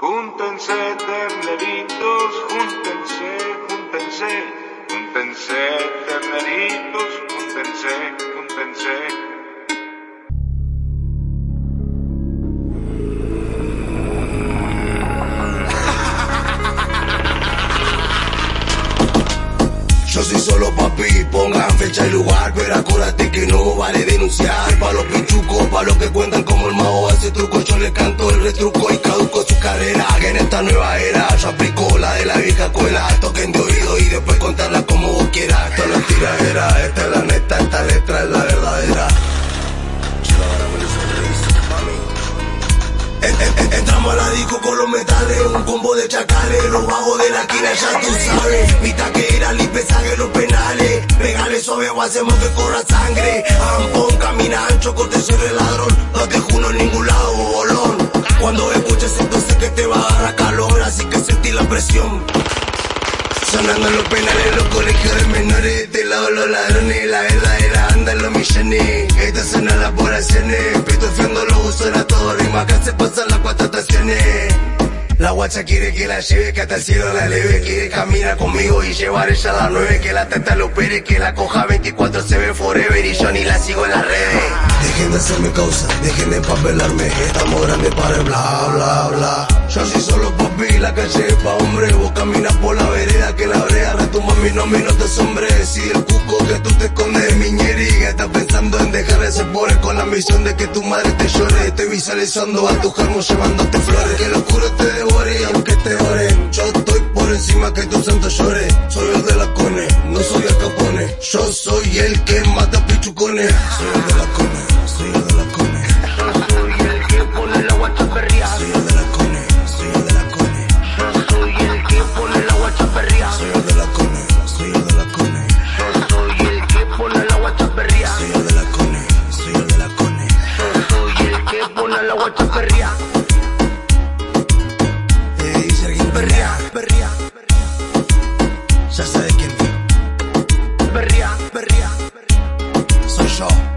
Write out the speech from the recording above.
Júntense, terneritos, júntense, júntense, júntense, terneritos, júntense, júntense. Yo soy solo papi, pongan fecha y lugar, pero acuérdate que no vale denunciar. Pa' los pichucos, pa' los que cuentan como el mago hace truco, yo le canto el retruco y nueva era, yo aplico la de la vieja escuela, toquen de oído y después contarla como vos quieras. Esto no es tiradera, esta es la neta, esta letra es la verdadera. En- en- en- Entramos a la disco con los metales, un combo de chacales, los vagos de la esquina ya tú sabes. Mi taquera, lipesaje los penales, regales suave o hacemos que corra sangre. Ampón, camina ancho, corte el ladrón, Sonando los penales, los colegios de menores, de lado los ladrones, la verdadera anda en los millones. Estas son las poblaciones, pitufiando los usos a todo ritmo, acá se pasan las cuatro estaciones. La guacha quiere que la lleve, que hasta el cielo la eleve, quiere caminar conmigo y llevar ella a las nueve, que la teta lo opere, que la coja 24 se ve forever y yo ni la sigo en las redes. Dejen de hacerme causa, dejen de papelarme, estamos grandes para el bla bla bla. Yo soy solo papi, la calle es pa' hombre, vos caminas por la vereda, que la brea retumba mi nombre y no te asombres. Si el cuco que tú te escondes, miñeriga, estás pensando en dejar ese pobre con la misión de que tu madre te visualizando a tu germo llevándote flores, que el oscuro te devore y aunque te oren, yo estoy por encima que tu santo llore. Soy el de la cone, no soy el capone, yo soy el que mata pichucones. Soy el de la cone, soy el de la guacho perría. Te dice alguien perría, perría, perría. Ya sabe quién. Perría, perría, perría. Soy yo.